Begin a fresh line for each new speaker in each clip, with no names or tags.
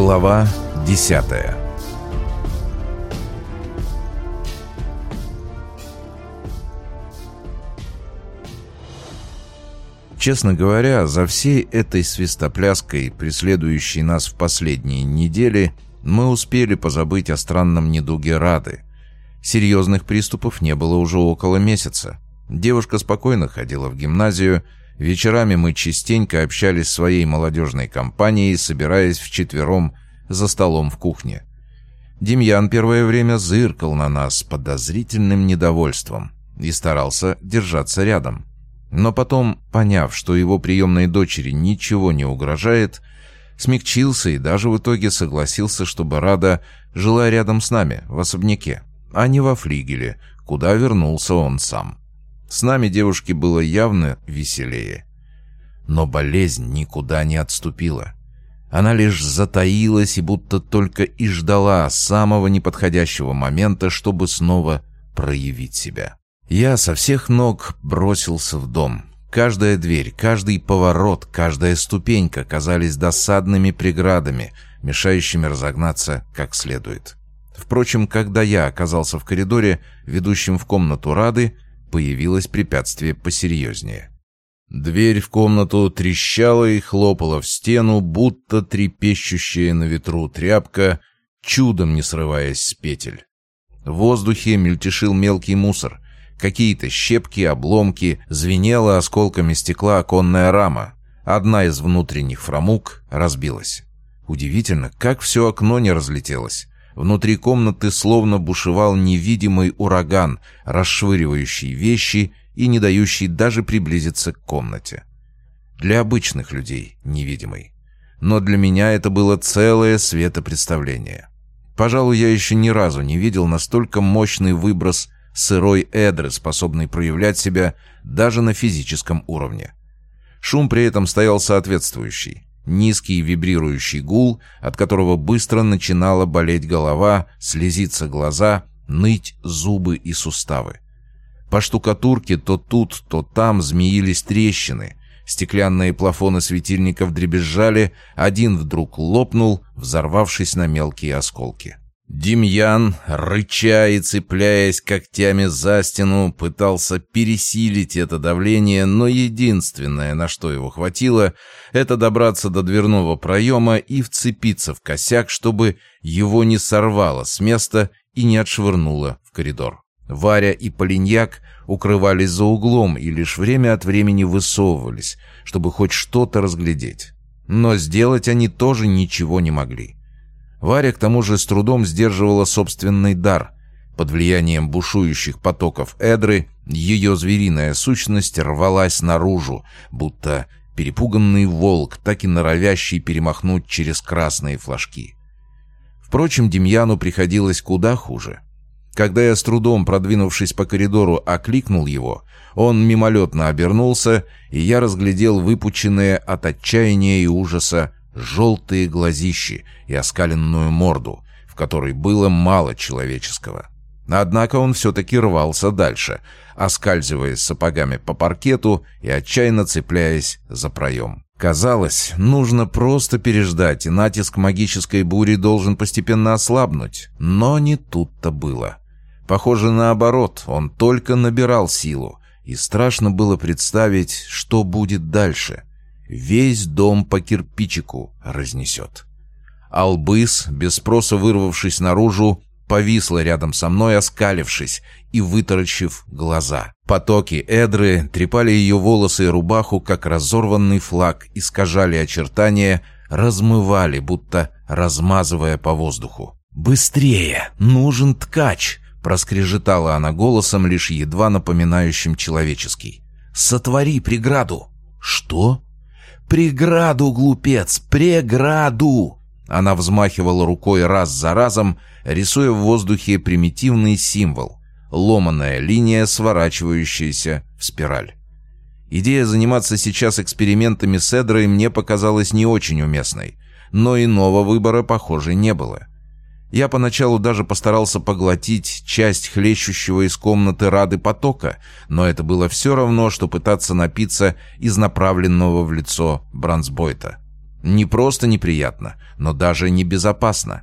Глава десятая Честно говоря, за всей этой свистопляской, преследующей нас в последние недели, мы успели позабыть о странном недуге Рады. Серьезных приступов не было уже около месяца. Девушка спокойно ходила в гимназию, вечерами мы частенько общались с своей молодежной компанией, собираясь вчетвером за столом в кухне. Демьян первое время зыркал на нас с подозрительным недовольством и старался держаться рядом. Но потом, поняв, что его приемной дочери ничего не угрожает, смягчился и даже в итоге согласился, чтобы Рада жила рядом с нами, в особняке, а не во флигеле, куда вернулся он сам. С нами девушке было явно веселее. Но болезнь никуда не отступила. Она лишь затаилась и будто только и ждала самого неподходящего момента, чтобы снова проявить себя. Я со всех ног бросился в дом. Каждая дверь, каждый поворот, каждая ступенька казались досадными преградами, мешающими разогнаться как следует. Впрочем, когда я оказался в коридоре, ведущем в комнату Рады, появилось препятствие посерьезнее. Дверь в комнату трещала и хлопала в стену, будто трепещущая на ветру тряпка, чудом не срываясь с петель. В воздухе мельтешил мелкий мусор. Какие-то щепки, обломки, звенела осколками стекла оконная рама. Одна из внутренних фрамуг разбилась. Удивительно, как все окно не разлетелось. Внутри комнаты словно бушевал невидимый ураган, расшвыривающий вещи и не дающий даже приблизиться к комнате. Для обычных людей невидимый. Но для меня это было целое светопредставление. Пожалуй, я еще ни разу не видел настолько мощный выброс сырой эдры, способный проявлять себя даже на физическом уровне. Шум при этом стоял соответствующий. Низкий вибрирующий гул, от которого быстро начинала болеть голова, слезиться глаза, ныть зубы и суставы. По штукатурке то тут, то там змеились трещины. Стеклянные плафоны светильников дребезжали, один вдруг лопнул, взорвавшись на мелкие осколки. Демьян, рыча и цепляясь когтями за стену, пытался пересилить это давление, но единственное, на что его хватило, это добраться до дверного проема и вцепиться в косяк, чтобы его не сорвало с места и не отшвырнуло в коридор. Варя и Полиньяк укрывались за углом и лишь время от времени высовывались, чтобы хоть что-то разглядеть. Но сделать они тоже ничего не могли. Варя к тому же с трудом сдерживала собственный дар. Под влиянием бушующих потоков Эдры ее звериная сущность рвалась наружу, будто перепуганный волк, так и норовящий перемахнуть через красные флажки. Впрочем, Демьяну приходилось куда хуже. Когда я с трудом, продвинувшись по коридору, окликнул его, он мимолетно обернулся, и я разглядел выпученные от отчаяния и ужаса желтые глазищи и оскаленную морду, в которой было мало человеческого. Однако он все-таки рвался дальше, оскальзываясь сапогами по паркету и отчаянно цепляясь за проем. Казалось, нужно просто переждать, и натиск магической бури должен постепенно ослабнуть. Но не тут-то было. Похоже, наоборот, он только набирал силу, и страшно было представить, что будет дальше. Весь дом по кирпичику разнесет. Албыс, без спроса вырвавшись наружу, повисла рядом со мной, оскалившись и вытаращив глаза. Потоки Эдры трепали ее волосы и рубаху, как разорванный флаг, искажали очертания, размывали, будто размазывая по воздуху. «Быстрее! Нужен ткач!» — проскрежетала она голосом, лишь едва напоминающим человеческий. «Сотвори преграду!» «Что?» «Преграду, глупец! Преграду!» Она взмахивала рукой раз за разом, рисуя в воздухе примитивный символ — ломаная линия, сворачивающаяся в спираль. Идея заниматься сейчас экспериментами с Эдрой мне показалась не очень уместной, но иного выбора, похоже, не было. Я поначалу даже постарался поглотить часть хлещущего из комнаты Рады потока, но это было все равно, что пытаться напиться из направленного в лицо бронзбойта. Не просто неприятно, но даже небезопасно.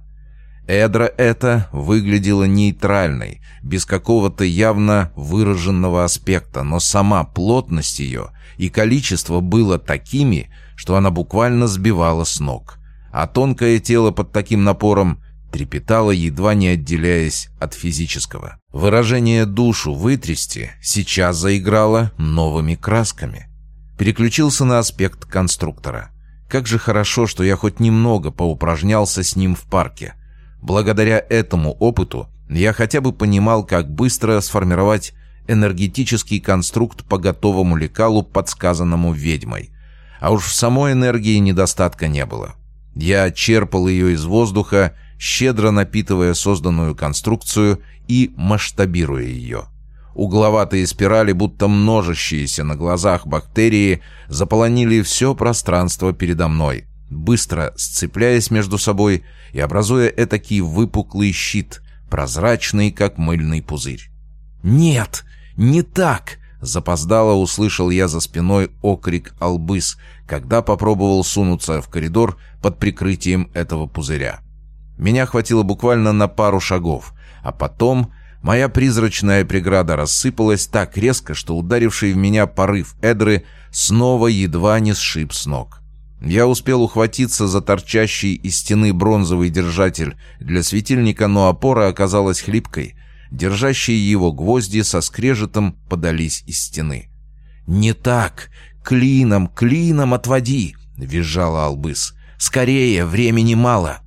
Эдра эта выглядела нейтральной, без какого-то явно выраженного аспекта, но сама плотность ее и количество было такими, что она буквально сбивала с ног. А тонкое тело под таким напором трепетало, едва не отделяясь от физического. Выражение «душу вытрясти» сейчас заиграло новыми красками. Переключился на аспект конструктора. Как же хорошо, что я хоть немного поупражнялся с ним в парке – Благодаря этому опыту я хотя бы понимал, как быстро сформировать энергетический конструкт по готовому лекалу, подсказанному ведьмой. А уж в самой энергии недостатка не было. Я черпал ее из воздуха, щедро напитывая созданную конструкцию и масштабируя ее. Угловатые спирали, будто множащиеся на глазах бактерии, заполонили все пространство передо мной быстро сцепляясь между собой и образуя этакий выпуклый щит, прозрачный, как мыльный пузырь. «Нет, не так!» — запоздало услышал я за спиной окрик Албыс, когда попробовал сунуться в коридор под прикрытием этого пузыря. Меня хватило буквально на пару шагов, а потом моя призрачная преграда рассыпалась так резко, что ударивший в меня порыв Эдры снова едва не сшиб с ног. Я успел ухватиться за торчащий из стены бронзовый держатель для светильника, но опора оказалась хлипкой. Держащие его гвозди со скрежетом подались из стены. «Не так! Клином, клином отводи!» — визжала Албыс. «Скорее, времени мало!»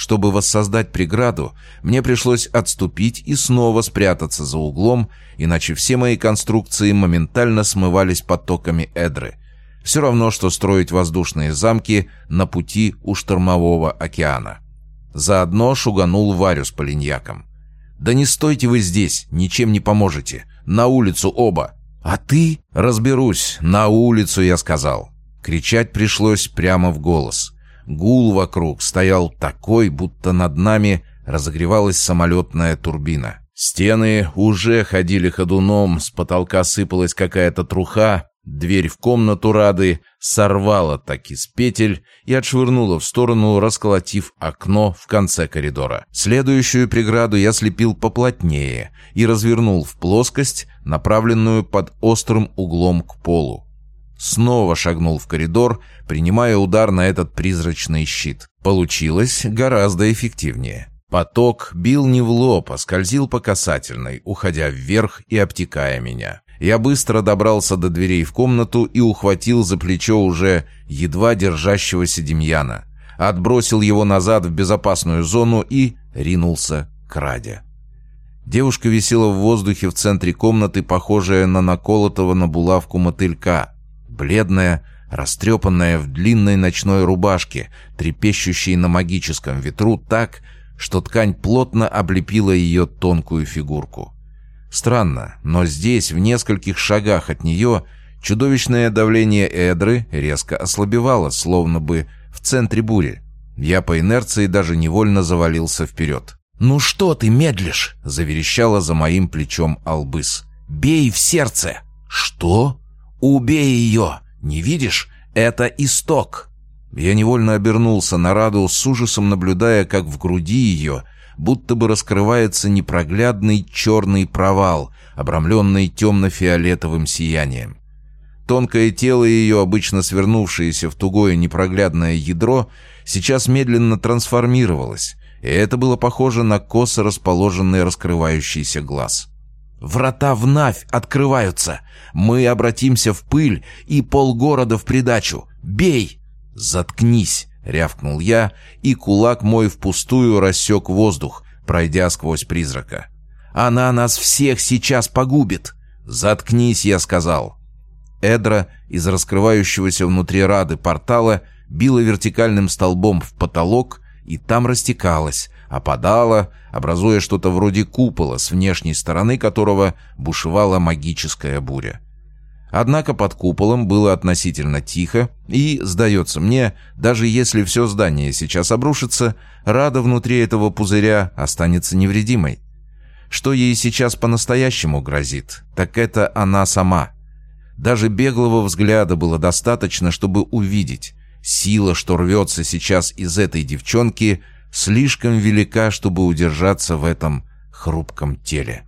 Чтобы воссоздать преграду, мне пришлось отступить и снова спрятаться за углом, иначе все мои конструкции моментально смывались потоками эдры. Все равно, что строить воздушные замки на пути у штормового океана. Заодно шуганул Варю с полиньяком. «Да не стойте вы здесь, ничем не поможете. На улицу оба!» «А ты?» «Разберусь, на улицу, я сказал». Кричать пришлось прямо в голос. Гул вокруг стоял такой, будто над нами разогревалась самолетная турбина. Стены уже ходили ходуном, с потолка сыпалась какая-то труха, Дверь в комнату Рады сорвала таки с петель и отшвырнула в сторону, расколотив окно в конце коридора. Следующую преграду я слепил поплотнее и развернул в плоскость, направленную под острым углом к полу. Снова шагнул в коридор, принимая удар на этот призрачный щит. Получилось гораздо эффективнее. Поток бил не в лоб, а скользил по касательной, уходя вверх и обтекая меня. Я быстро добрался до дверей в комнату и ухватил за плечо уже едва держащегося Демьяна. Отбросил его назад в безопасную зону и ринулся к Раде. Девушка висела в воздухе в центре комнаты, похожая на наколотого на булавку мотылька. Бледная, растрепанная в длинной ночной рубашке, трепещущей на магическом ветру так, что ткань плотно облепила ее тонкую фигурку. Странно, но здесь, в нескольких шагах от нее, чудовищное давление Эдры резко ослабевало, словно бы в центре бури. Я по инерции даже невольно завалился вперед. «Ну что ты медлишь?» — заверещала за моим плечом Албыс. «Бей в сердце!» «Что?» «Убей ее! Не видишь? Это исток!» Я невольно обернулся на Раду, с ужасом наблюдая, как в груди ее будто бы раскрывается непроглядный черный провал, обрамленный темно-фиолетовым сиянием. Тонкое тело ее, обычно свернувшееся в тугое непроглядное ядро, сейчас медленно трансформировалось, и это было похоже на косо расположенный раскрывающийся глаз. «Врата вновь открываются! Мы обратимся в пыль и полгорода в придачу! Бей!» «Заткнись!» — рявкнул я, и кулак мой впустую рассек воздух, пройдя сквозь призрака. «Она нас всех сейчас погубит!» «Заткнись!» — я сказал. Эдра из раскрывающегося внутри рады портала била вертикальным столбом в потолок и там растекалась, опадала, образуя что-то вроде купола, с внешней стороны которого бушевала магическая буря. Однако под куполом было относительно тихо, и, сдается мне, даже если все здание сейчас обрушится, Рада внутри этого пузыря останется невредимой. Что ей сейчас по-настоящему грозит, так это она сама. Даже беглого взгляда было достаточно, чтобы увидеть. Сила, что рвется сейчас из этой девчонки, слишком велика, чтобы удержаться в этом хрупком теле.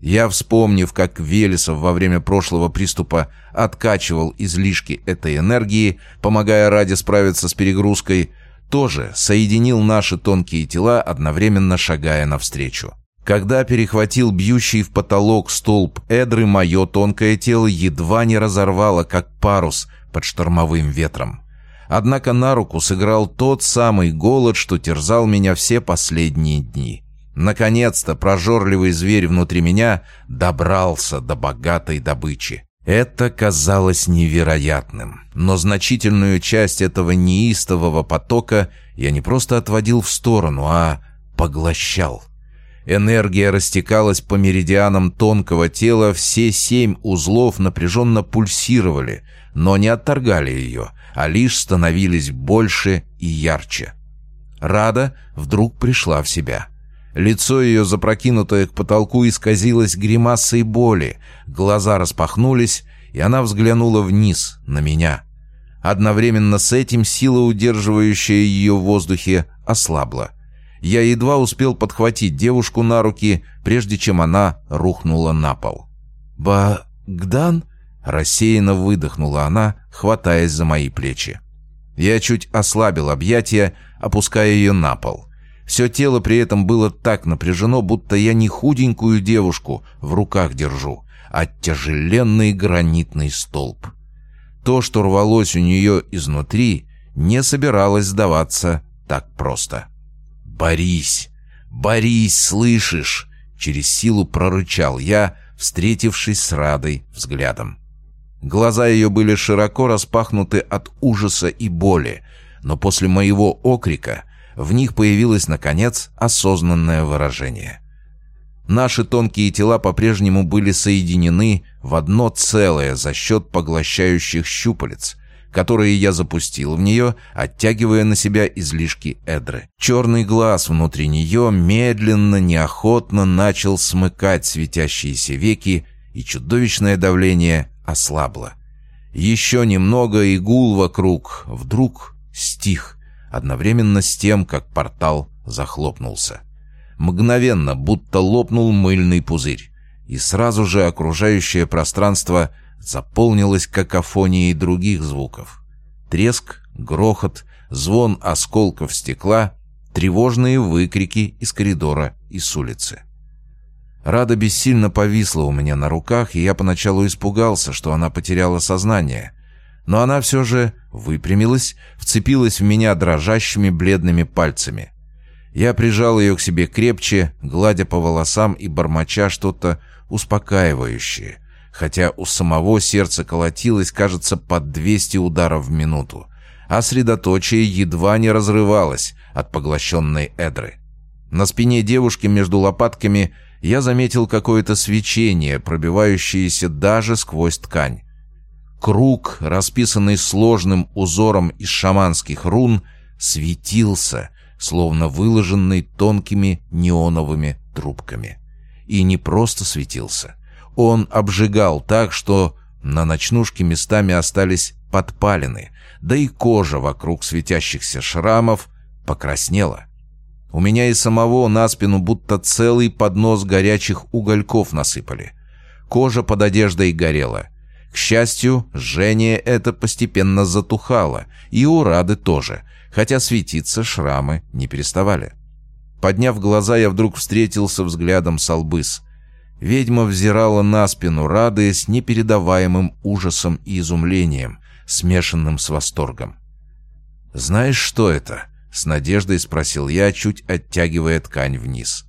Я, вспомнив, как Велесов во время прошлого приступа откачивал излишки этой энергии, помогая Раде справиться с перегрузкой, тоже соединил наши тонкие тела, одновременно шагая навстречу. Когда перехватил бьющий в потолок столб Эдры, мое тонкое тело едва не разорвало, как парус под штормовым ветром. Однако на руку сыграл тот самый голод, что терзал меня все последние дни. Наконец-то прожорливый зверь внутри меня добрался до богатой добычи. Это казалось невероятным, но значительную часть этого неистового потока я не просто отводил в сторону, а поглощал. Энергия растекалась по меридианам тонкого тела, все семь узлов напряженно пульсировали, но не отторгали ее, а лишь становились больше и ярче. Рада вдруг пришла в себя. Лицо ее, запрокинутое к потолку, исказилось гримасой боли, глаза распахнулись, и она взглянула вниз, на меня. Одновременно с этим сила, удерживающая ее в воздухе, ослабла. Я едва успел подхватить девушку на руки, прежде чем она рухнула на пол. «Богдан?» — рассеянно выдохнула она, хватаясь за мои плечи. Я чуть ослабил объятия, опуская ее на пол. Все тело при этом было так напряжено, будто я не худенькую девушку в руках держу, а тяжеленный гранитный столб. То, что рвалось у нее изнутри, не собиралось сдаваться так просто. «Борись! Борись, слышишь?» Через силу прорычал я, встретившись с Радой взглядом. Глаза ее были широко распахнуты от ужаса и боли, но после моего окрика в них появилось, наконец, осознанное выражение. Наши тонкие тела по-прежнему были соединены в одно целое за счет поглощающих щупалец, которые я запустил в нее, оттягивая на себя излишки эдры. Черный глаз внутри нее медленно, неохотно начал смыкать светящиеся веки, и чудовищное давление ослабло. Еще немного, и гул вокруг вдруг стих, одновременно с тем, как портал захлопнулся. Мгновенно, будто лопнул мыльный пузырь, и сразу же окружающее пространство заполнилось какофонией других звуков. Треск, грохот, звон осколков стекла, тревожные выкрики из коридора и с улицы. Рада бессильно повисла у меня на руках, и я поначалу испугался, что она потеряла сознание. Но она все же выпрямилась, вцепилась в меня дрожащими бледными пальцами. Я прижал ее к себе крепче, гладя по волосам и бормоча что-то успокаивающее, хотя у самого сердца колотилось, кажется, под 200 ударов в минуту, а средоточие едва не разрывалось от поглощенной эдры. На спине девушки между лопатками я заметил какое-то свечение, пробивающееся даже сквозь ткань. Круг, расписанный сложным узором из шаманских рун, светился, словно выложенный тонкими неоновыми трубками. И не просто светился. Он обжигал так, что на ночнушке местами остались подпалины, да и кожа вокруг светящихся шрамов покраснела. У меня и самого на спину будто целый поднос горячих угольков насыпали. Кожа под одеждой горела. К счастью, жжение это постепенно затухало, и у Рады тоже, хотя светиться шрамы не переставали. Подняв глаза, я вдруг встретился взглядом с Албыс. Ведьма взирала на спину Рады с непередаваемым ужасом и изумлением, смешанным с восторгом. «Знаешь, что это?» — с надеждой спросил я, чуть оттягивая ткань вниз.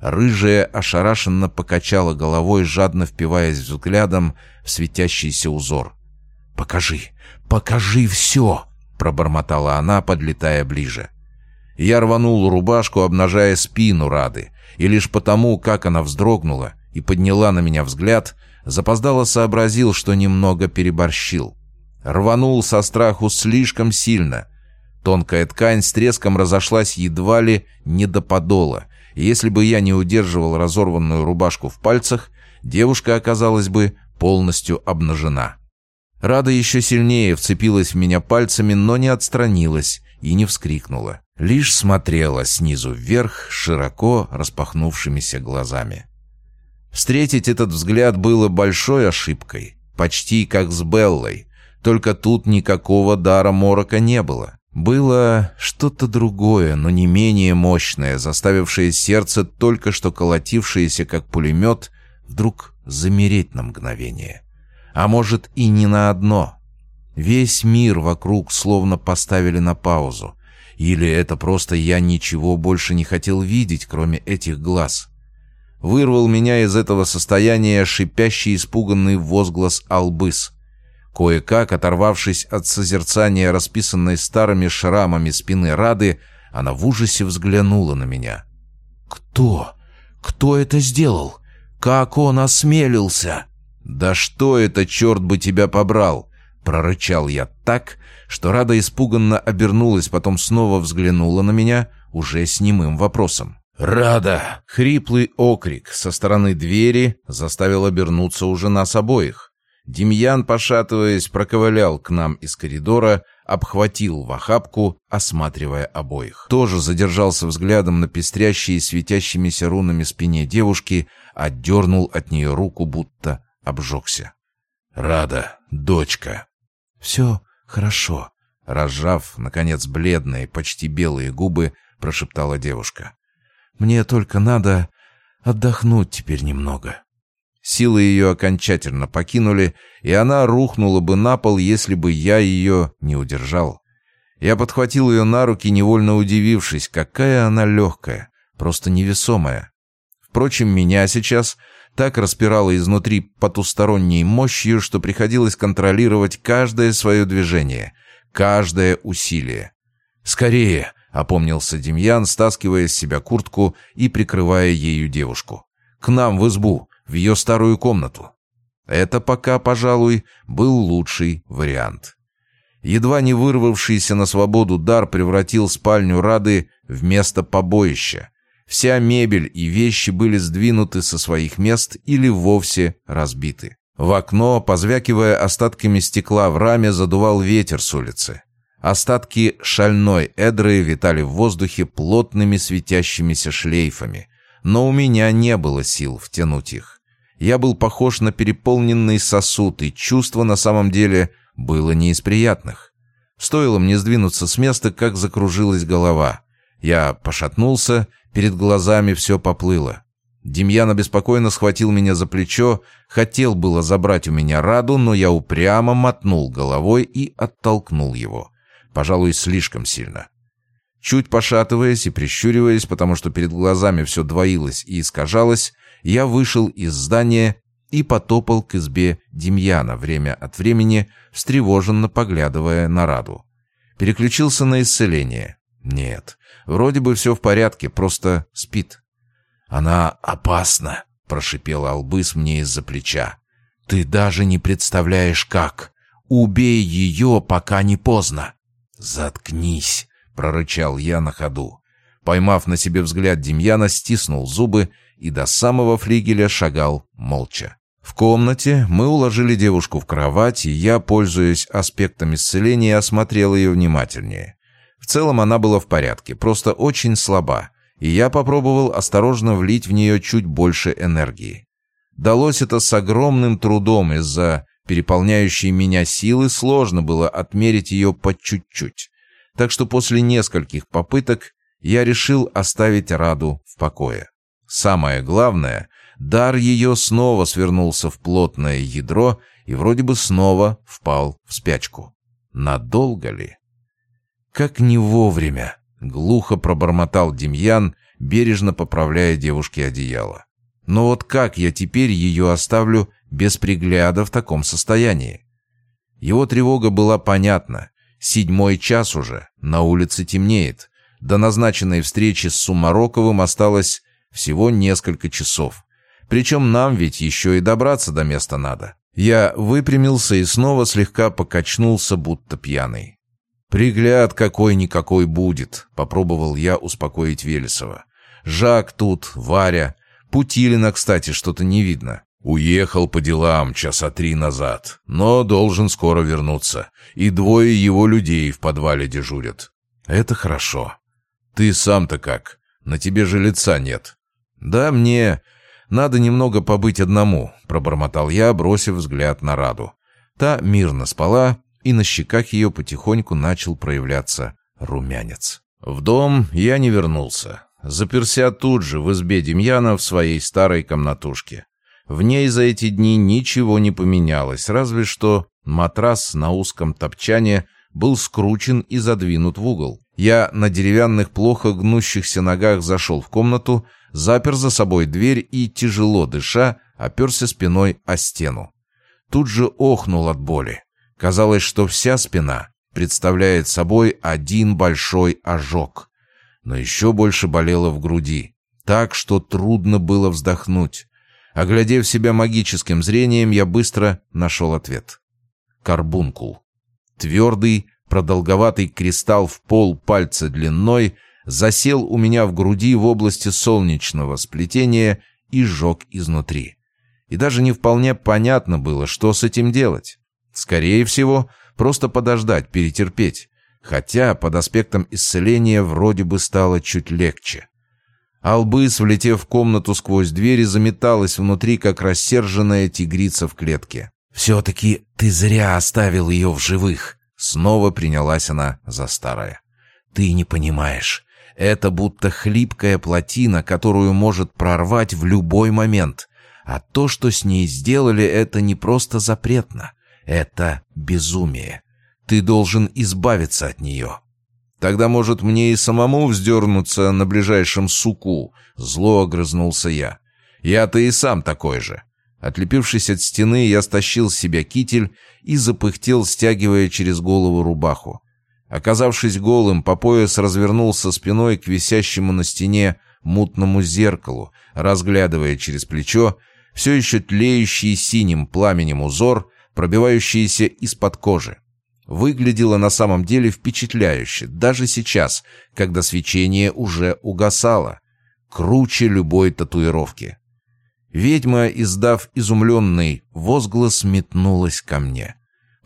Рыжая ошарашенно покачала головой, жадно впиваясь взглядом в светящийся узор. «Покажи, покажи все!» — пробормотала она, подлетая ближе. Я рванул рубашку, обнажая спину Рады, и лишь потому, как она вздрогнула и подняла на меня взгляд, запоздало сообразил, что немного переборщил. Рванул со страху слишком сильно. Тонкая ткань с треском разошлась едва ли не до подола — если бы я не удерживал разорванную рубашку в пальцах, девушка оказалась бы полностью обнажена. Рада еще сильнее вцепилась в меня пальцами, но не отстранилась и не вскрикнула. Лишь смотрела снизу вверх широко распахнувшимися глазами. Встретить этот взгляд было большой ошибкой, почти как с Беллой, только тут никакого дара морока не было. Было что-то другое, но не менее мощное, заставившее сердце, только что колотившееся как пулемет, вдруг замереть на мгновение. А может и не на одно. Весь мир вокруг словно поставили на паузу. Или это просто я ничего больше не хотел видеть, кроме этих глаз. Вырвал меня из этого состояния шипящий испуганный возглас Албыс. Кое-как, оторвавшись от созерцания расписанной старыми шрамами спины Рады, она в ужасе взглянула на меня. «Кто? Кто это сделал? Как он осмелился?» «Да что это, черт бы тебя побрал!» Прорычал я так, что Рада испуганно обернулась, потом снова взглянула на меня, уже с немым вопросом. «Рада!» — хриплый окрик со стороны двери заставил обернуться уже нас обоих. Демьян, пошатываясь, проковылял к нам из коридора, обхватил в охапку, осматривая обоих. Тоже задержался взглядом на пестрящей светящимися рунами спине девушки, отдернул от нее руку, будто обжегся. «Рада, дочка!» «Все хорошо», — разжав, наконец, бледные, почти белые губы, прошептала девушка. Мне только надо отдохнуть теперь немного». Силы ее окончательно покинули, и она рухнула бы на пол, если бы я ее не удержал. Я подхватил ее на руки, невольно удивившись, какая она легкая, просто невесомая. Впрочем, меня сейчас так распирало изнутри потусторонней мощью, что приходилось контролировать каждое свое движение, каждое усилие. «Скорее!» Опомнился Демьян, стаскивая с себя куртку и прикрывая ею девушку. «К нам в избу, в ее старую комнату». Это пока, пожалуй, был лучший вариант. Едва не вырвавшийся на свободу дар превратил спальню Рады в место побоища. Вся мебель и вещи были сдвинуты со своих мест или вовсе разбиты. В окно, позвякивая остатками стекла в раме, задувал ветер с улицы. Остатки шальной эдры витали в воздухе плотными светящимися шлейфами, но у меня не было сил втянуть их. Я был похож на переполненный сосуд, и чувство на самом деле было не из приятных. Стоило мне сдвинуться с места, как закружилась голова. Я пошатнулся, перед глазами все поплыло. Демьян обеспокоенно схватил меня за плечо, хотел было забрать у меня Раду, но я упрямо мотнул головой и оттолкнул его пожалуй, слишком сильно. Чуть пошатываясь и прищуриваясь, потому что перед глазами все двоилось и искажалось, я вышел из здания и потопал к избе Демьяна, время от времени встревоженно поглядывая на Раду. Переключился на исцеление. Нет, вроде бы все в порядке, просто спит. «Она опасна», — прошипела Албыс мне из-за плеча. «Ты даже не представляешь, как. Убей ее, пока не поздно». «Заткнись!» — прорычал я на ходу. Поймав на себе взгляд Демьяна, стиснул зубы и до самого флигеля шагал молча. В комнате мы уложили девушку в кровать, и я, пользуясь аспектом исцеления, осмотрел ее внимательнее. В целом она была в порядке, просто очень слаба, и я попробовал осторожно влить в нее чуть больше энергии. Далось это с огромным трудом из-за переполняющей меня силы сложно было отмерить ее по чуть-чуть. Так что после нескольких попыток я решил оставить Раду в покое. Самое главное, дар ее снова свернулся в плотное ядро и вроде бы снова впал в спячку. Надолго ли? Как не вовремя, глухо пробормотал Демьян, бережно поправляя девушке одеяло. Но вот как я теперь ее оставлю без пригляда в таком состоянии? Его тревога была понятна. Седьмой час уже, на улице темнеет. До назначенной встречи с Сумароковым осталось всего несколько часов. Причем нам ведь еще и добраться до места надо. Я выпрямился и снова слегка покачнулся, будто пьяный. «Пригляд какой-никакой будет», — попробовал я успокоить Велесова. «Жак тут, Варя. Путилина, кстати, что-то не видно. Уехал по делам часа три назад, но должен скоро вернуться. И двое его людей в подвале дежурят. Это хорошо. Ты сам-то как? На тебе же лица нет. Да мне надо немного побыть одному, пробормотал я, бросив взгляд на Раду. Та мирно спала, и на щеках ее потихоньку начал проявляться румянец. В дом я не вернулся. Заперся тут же, в избе Демьяна, в своей старой комнатушке. В ней за эти дни ничего не поменялось, разве что матрас на узком топчане был скручен и задвинут в угол. Я на деревянных, плохо гнущихся ногах зашел в комнату, запер за собой дверь и, тяжело дыша, оперся спиной о стену. Тут же охнул от боли. Казалось, что вся спина представляет собой один большой ожог. Но еще больше болело в груди, так что трудно было вздохнуть. Оглядев себя магическим зрением, я быстро нашел ответ. Карбункул. Твердый, продолговатый кристалл в пол пальца длиной засел у меня в груди в области солнечного сплетения и сжег изнутри. И даже не вполне понятно было, что с этим делать. Скорее всего, просто подождать, перетерпеть. Хотя под аспектом исцеления вроде бы стало чуть легче. Албыс, влетев в комнату сквозь двери, заметалась внутри, как рассерженная тигрица в клетке. «Все-таки ты зря оставил ее в живых!» Снова принялась она за старое. «Ты не понимаешь. Это будто хлипкая плотина, которую может прорвать в любой момент. А то, что с ней сделали, это не просто запретно. Это безумие. Ты должен избавиться от нее. Тогда, может, мне и самому вздернуться на ближайшем суку?» Зло огрызнулся я. «Я-то и сам такой же». Отлепившись от стены, я стащил с себя китель и запыхтел, стягивая через голову рубаху. Оказавшись голым, по пояс развернулся спиной к висящему на стене мутному зеркалу, разглядывая через плечо все еще тлеющий синим пламенем узор, пробивающийся из-под кожи выглядело на самом деле впечатляюще, даже сейчас, когда свечение уже угасало, круче любой татуировки. Ведьма, издав изумленный возглас, метнулась ко мне.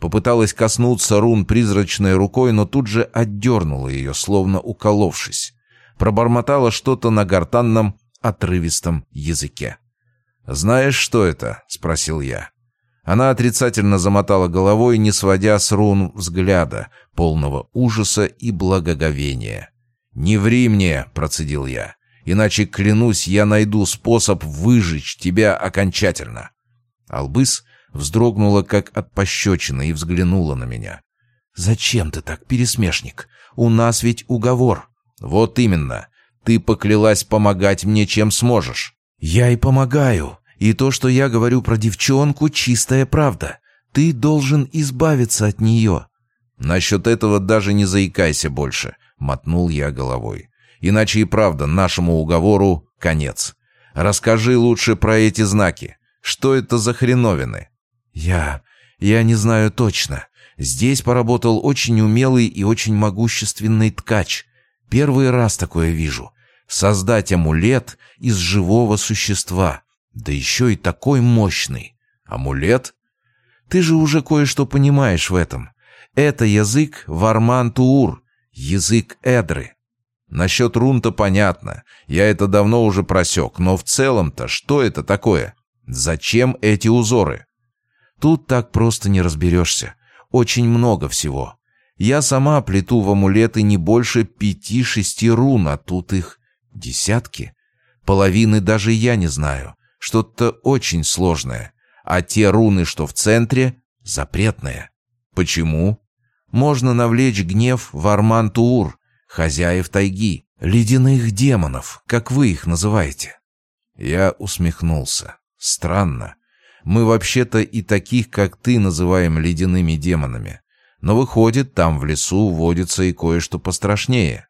Попыталась коснуться рун призрачной рукой, но тут же отдернула ее, словно уколовшись. Пробормотала что-то на гортанном, отрывистом языке. «Знаешь, что это?» — спросил я. Она отрицательно замотала головой, не сводя с рун взгляда, полного ужаса и благоговения. «Не ври мне!» — процедил я. «Иначе, клянусь, я найду способ выжечь тебя окончательно!» Албыс вздрогнула, как от пощечины, и взглянула на меня. «Зачем ты так, пересмешник? У нас ведь уговор!» «Вот именно! Ты поклялась помогать мне, чем сможешь!» «Я и помогаю!» И то, что я говорю про девчонку, чистая правда. Ты должен избавиться от нее». «Насчет этого даже не заикайся больше», — мотнул я головой. «Иначе и правда нашему уговору конец. Расскажи лучше про эти знаки. Что это за хреновины?» «Я... я не знаю точно. Здесь поработал очень умелый и очень могущественный ткач. Первый раз такое вижу. Создать амулет из живого существа. Да еще и такой мощный. Амулет? Ты же уже кое-что понимаешь в этом. Это язык Варман-Туур, язык Эдры. Насчет рун-то понятно. Я это давно уже просек. Но в целом-то что это такое? Зачем эти узоры? Тут так просто не разберешься. Очень много всего. Я сама плету в амулеты не больше пяти-шести рун, а тут их десятки. Половины даже я не знаю что-то очень сложное, а те руны, что в центре, запретные. Почему? Можно навлечь гнев Варман-Туур, хозяев тайги, ледяных демонов, как вы их называете. Я усмехнулся. Странно. Мы вообще-то и таких, как ты, называем ледяными демонами. Но выходит, там в лесу водится и кое-что пострашнее.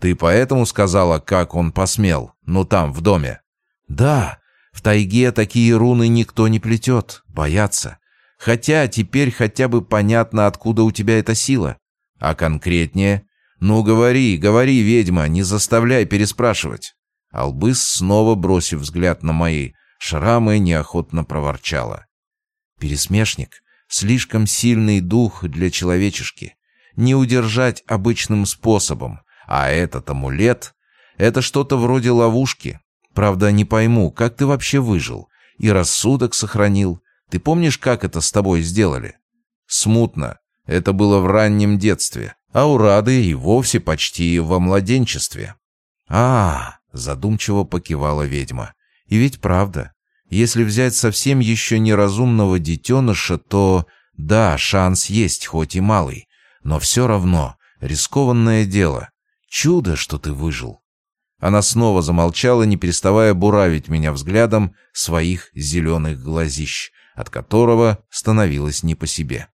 Ты поэтому сказала, как он посмел, ну там, в доме? Да, в тайге такие руны никто не плетет, боятся. Хотя теперь хотя бы понятно, откуда у тебя эта сила. А конкретнее? Ну, говори, говори, ведьма, не заставляй переспрашивать. Албыс, снова бросив взгляд на мои Шрамы неохотно проворчала. Пересмешник — слишком сильный дух для человечешки. Не удержать обычным способом, а этот амулет — это что-то вроде ловушки. Правда, не пойму, как ты вообще выжил и рассудок сохранил. Ты помнишь, как это с тобой сделали? Смутно. Это было в раннем детстве, а у Рады и вовсе почти во младенчестве. а, задумчиво покивала ведьма. «И ведь правда. Если взять совсем еще неразумного детеныша, то да, шанс есть, хоть и малый. Но все равно рискованное дело. Чудо, что ты выжил». Она снова замолчала, не переставая буравить меня взглядом своих зеленых глазищ, от которого становилось не по себе.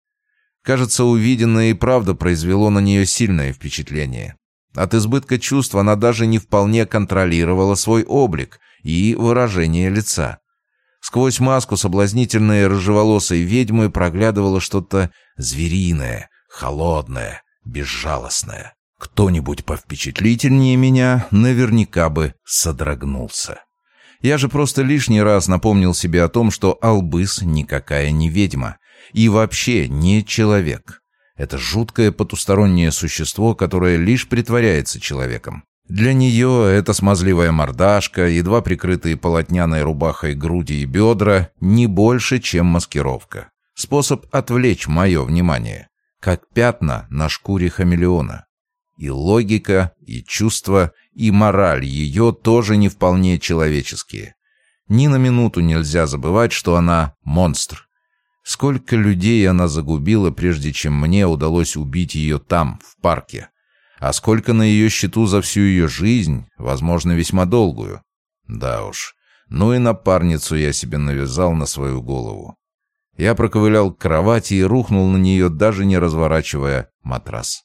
Кажется, увиденное и правда произвело на нее сильное впечатление. От избытка чувств она даже не вполне контролировала свой облик и выражение лица. Сквозь маску соблазнительной рыжеволосой ведьмы проглядывало что-то звериное, холодное, безжалостное. Кто-нибудь повпечатлительнее меня наверняка бы содрогнулся. Я же просто лишний раз напомнил себе о том, что Албыс никакая не ведьма и вообще не человек. Это жуткое потустороннее существо, которое лишь притворяется человеком. Для нее эта смазливая мордашка, едва прикрытые полотняной рубахой груди и бедра, не больше, чем маскировка. Способ отвлечь мое внимание, как пятна на шкуре хамелеона. И логика, и чувства, и мораль ее тоже не вполне человеческие. Ни на минуту нельзя забывать, что она монстр. Сколько людей она загубила, прежде чем мне удалось убить ее там, в парке. А сколько на ее счету за всю ее жизнь, возможно, весьма долгую. Да уж, ну и напарницу я себе навязал на свою голову. Я проковылял к кровати и рухнул на нее, даже не разворачивая матрас.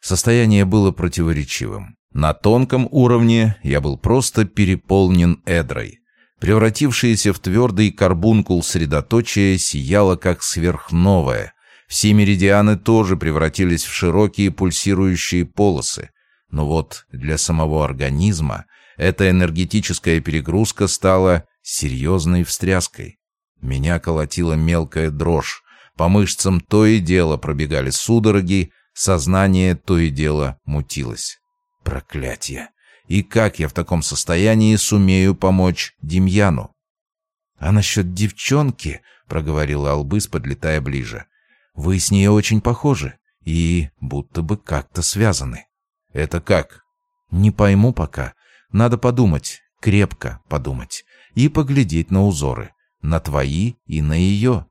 Состояние было противоречивым. На тонком уровне я был просто переполнен эдрой. Превратившееся в твердый карбункул средоточие сияло как сверхновое. Все меридианы тоже превратились в широкие пульсирующие полосы. Но вот для самого организма эта энергетическая перегрузка стала серьезной встряской. Меня колотила мелкая дрожь. По мышцам то и дело пробегали судороги, Сознание то и дело мутилось. Проклятие! И как я в таком состоянии сумею помочь Демьяну? — А насчет девчонки, — проговорила Албыс, подлетая ближе, — вы с ней очень похожи и будто бы как-то связаны. — Это как? — Не пойму пока. Надо подумать, крепко подумать и поглядеть на узоры, на твои и на ее.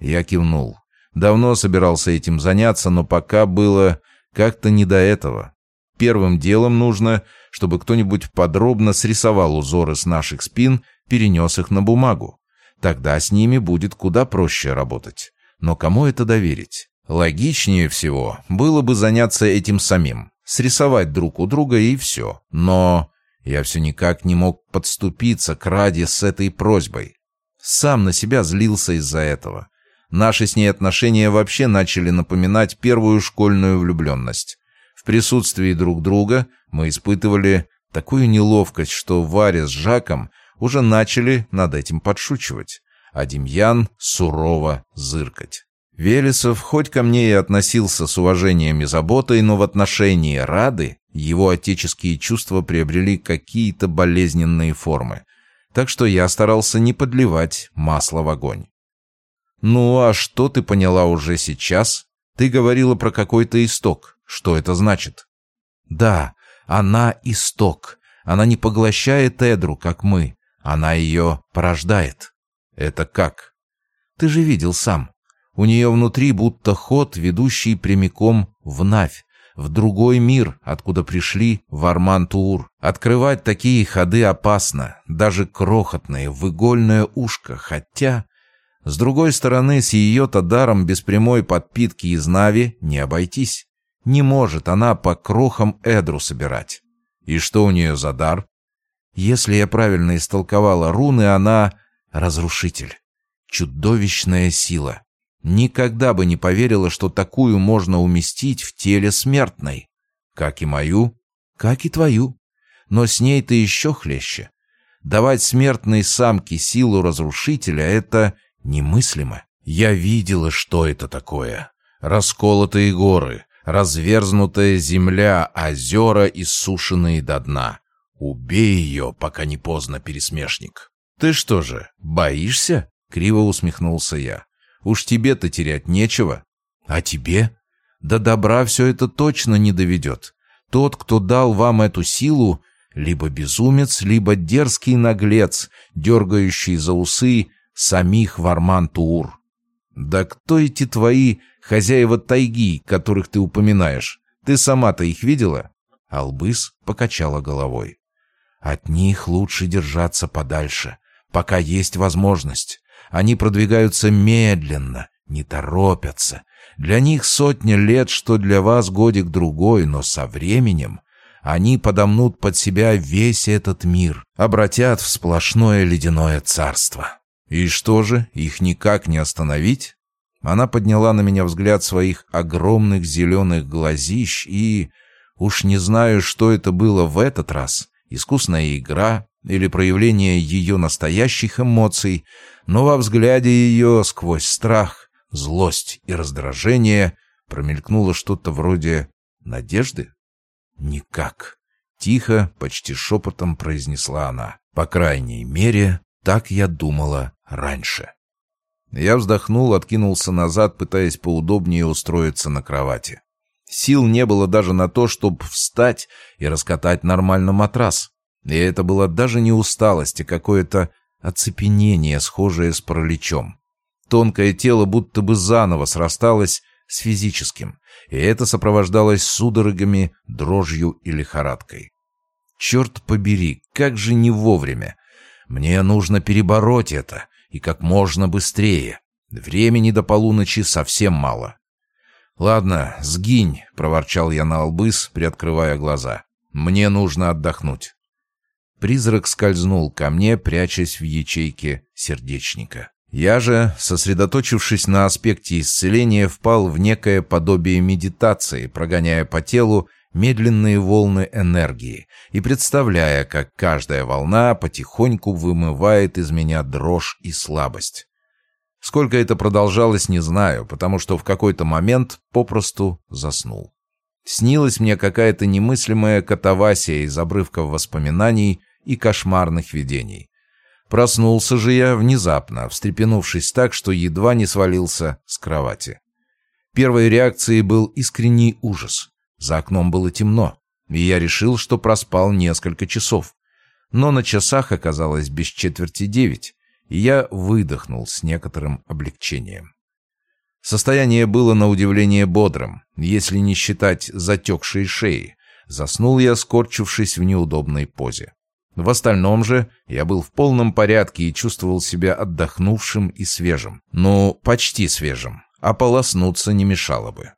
Я кивнул. Давно собирался этим заняться, но пока было как-то не до этого. Первым делом нужно, чтобы кто-нибудь подробно срисовал узоры с наших спин, перенес их на бумагу. Тогда с ними будет куда проще работать. Но кому это доверить? Логичнее всего было бы заняться этим самим. Срисовать друг у друга и все. Но я все никак не мог подступиться к Раде с этой просьбой. Сам на себя злился из-за этого. Наши с ней отношения вообще начали напоминать первую школьную влюбленность. В присутствии друг друга мы испытывали такую неловкость, что Варя с Жаком уже начали над этим подшучивать, а Демьян сурово зыркать. Велесов хоть ко мне и относился с уважением и заботой, но в отношении Рады его отеческие чувства приобрели какие-то болезненные формы. Так что я старался не подливать масло в огонь. «Ну, а что ты поняла уже сейчас? Ты говорила про какой-то исток. Что это значит?» «Да, она исток. Она не поглощает Эдру, как мы. Она ее порождает». «Это как?» «Ты же видел сам. У нее внутри будто ход, ведущий прямиком в Навь, в другой мир, откуда пришли в Арман-Туур. Открывать такие ходы опасно, даже крохотные, в игольное ушко, хотя с другой стороны, с ее-то даром без прямой подпитки из Нави не обойтись. Не может она по крохам Эдру собирать. И что у нее за дар? Если я правильно истолковала руны, она разрушитель. Чудовищная сила. Никогда бы не поверила, что такую можно уместить в теле смертной. Как и мою, как и твою. Но с ней ты еще хлеще. Давать смертной самке силу разрушителя — это немыслимо. Я видела, что это такое. Расколотые горы, разверзнутая земля, озера, иссушенные до дна. Убей ее, пока не поздно, пересмешник. Ты что же, боишься? Криво усмехнулся я. Уж тебе-то терять нечего. А тебе? До добра все это точно не доведет. Тот, кто дал вам эту силу, либо безумец, либо дерзкий наглец, дергающий за усы самих Варман-Туур. Да кто эти твои хозяева тайги, которых ты упоминаешь? Ты сама-то их видела? Албыс покачала головой. От них лучше держаться подальше, пока есть возможность. Они продвигаются медленно, не торопятся. Для них сотня лет, что для вас годик-другой, но со временем они подомнут под себя весь этот мир, обратят в сплошное ледяное царство. И что же, их никак не остановить? Она подняла на меня взгляд своих огромных зеленых глазищ и... Уж не знаю, что это было в этот раз. Искусная игра или проявление ее настоящих эмоций, но во взгляде ее сквозь страх, злость и раздражение промелькнуло что-то вроде надежды. «Никак», — тихо, почти шепотом произнесла она. «По крайней мере, так я думала раньше». Я вздохнул, откинулся назад, пытаясь поудобнее устроиться на кровати. Сил не было даже на то, чтобы встать и раскатать нормально матрас. И это было даже не усталость, а какое-то оцепенение, схожее с параличом. Тонкое тело будто бы заново срасталось с физическим, и это сопровождалось судорогами, дрожью и лихорадкой. Черт побери, как же не вовремя! Мне нужно перебороть это, и как можно быстрее. Времени до полуночи совсем мало. «Ладно, сгинь», — проворчал я на албыс, приоткрывая глаза. «Мне нужно отдохнуть». Призрак скользнул ко мне, прячась в ячейке сердечника. Я же, сосредоточившись на аспекте исцеления, впал в некое подобие медитации, прогоняя по телу медленные волны энергии и представляя, как каждая волна потихоньку вымывает из меня дрожь и слабость. Сколько это продолжалось, не знаю, потому что в какой-то момент попросту заснул. Снилась мне какая-то немыслимая катавасия из обрывков воспоминаний и кошмарных видений. Проснулся же я внезапно, встрепенувшись так, что едва не свалился с кровати. Первой реакцией был искренний ужас. За окном было темно, и я решил, что проспал несколько часов. Но на часах оказалось без четверти девять, и я выдохнул с некоторым облегчением. Состояние было на удивление бодрым, если не считать затекшей шеи. Заснул я, скорчившись в неудобной позе. В остальном же я был в полном порядке и чувствовал себя отдохнувшим и свежим. Ну, почти свежим. А полоснуться не мешало бы.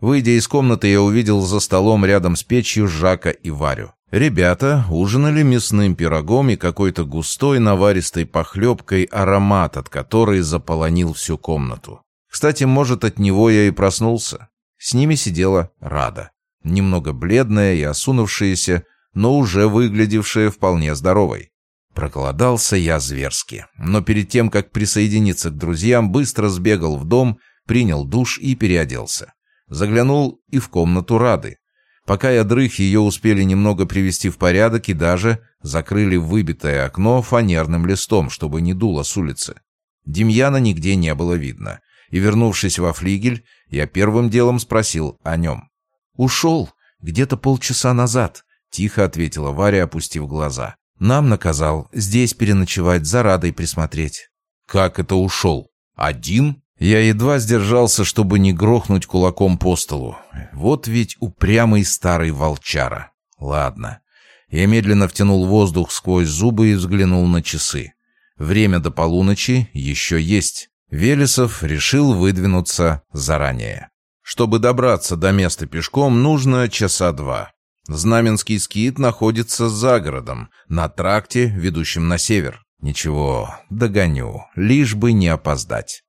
Выйдя из комнаты, я увидел за столом рядом с печью Жака и Варю. Ребята ужинали мясным пирогом и какой-то густой наваристой похлебкой, аромат от которой заполонил всю комнату. Кстати, может, от него я и проснулся. С ними сидела Рада. Немного бледная и осунувшаяся, но уже выглядевшая вполне здоровой. Проголодался я зверски, но перед тем, как присоединиться к друзьям, быстро сбегал в дом, принял душ и переоделся. Заглянул и в комнату Рады. Пока я дрых, ее успели немного привести в порядок и даже закрыли выбитое окно фанерным листом, чтобы не дуло с улицы. Демьяна нигде не было видно, и, вернувшись во флигель, я первым делом спросил о нем. «Ушел где-то полчаса назад», — тихо ответила Варя, опустив глаза. «Нам наказал здесь переночевать, за Радой присмотреть». «Как это ушел? Один?» Я едва сдержался, чтобы не грохнуть кулаком по столу. Вот ведь упрямый старый волчара. Ладно. Я медленно втянул воздух сквозь зубы и взглянул на часы. Время до полуночи еще есть. Велесов решил выдвинуться заранее. Чтобы добраться до места пешком, нужно часа два. Знаменский скит находится за городом, на тракте, ведущем на север. Ничего, догоню, лишь бы не опоздать.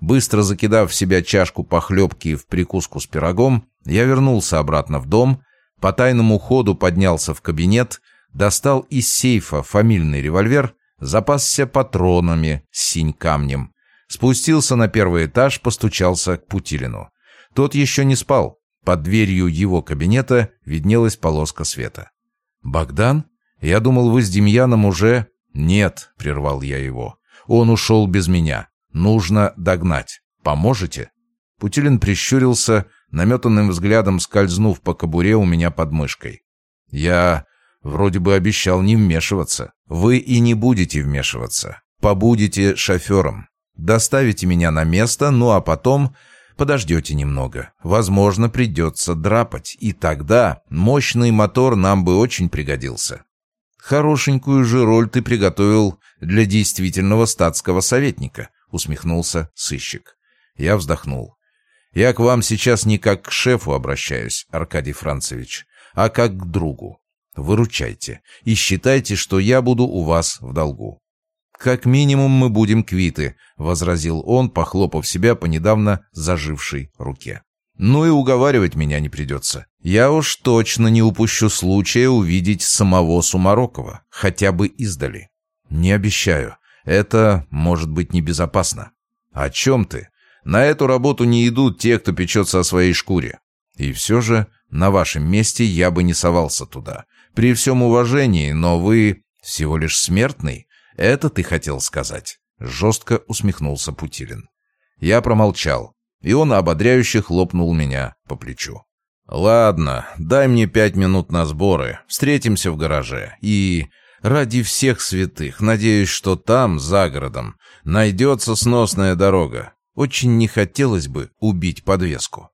Быстро закидав в себя чашку похлебки в прикуску с пирогом, я вернулся обратно в дом, по тайному ходу поднялся в кабинет, достал из сейфа фамильный револьвер, запасся патронами с синь-камнем, спустился на первый этаж, постучался к Путилину. Тот еще не спал. Под дверью его кабинета виднелась полоска света. «Богдан? Я думал, вы с Демьяном уже...» «Нет», — прервал я его. «Он ушел без меня. Нужно догнать. Поможете?» Путилин прищурился, наметанным взглядом скользнув по кобуре у меня под мышкой. «Я вроде бы обещал не вмешиваться. Вы и не будете вмешиваться. Побудете шофером. Доставите меня на место, ну а потом подождете немного. Возможно, придется драпать, и тогда мощный мотор нам бы очень пригодился. Хорошенькую же роль ты приготовил для действительного статского советника, усмехнулся сыщик. Я вздохнул. Я к вам сейчас не как к шефу обращаюсь, Аркадий Францевич, а как к другу. Выручайте и считайте, что я буду у вас в долгу. «Как минимум мы будем квиты», — возразил он, похлопав себя по недавно зажившей руке. «Ну и уговаривать меня не придется. Я уж точно не упущу случая увидеть самого Сумарокова, хотя бы издали. Не обещаю, это может быть небезопасно». «О чем ты? На эту работу не идут те, кто печется о своей шкуре. И все же на вашем месте я бы не совался туда. При всем уважении, но вы всего лишь смертный, «Это ты хотел сказать?» — жестко усмехнулся Путилин. Я промолчал, и он ободряюще хлопнул меня по плечу. «Ладно, дай мне пять минут на сборы, встретимся в гараже, и...» Ради всех святых, надеюсь, что там, за городом, найдется сносная дорога. Очень не хотелось бы убить подвеску.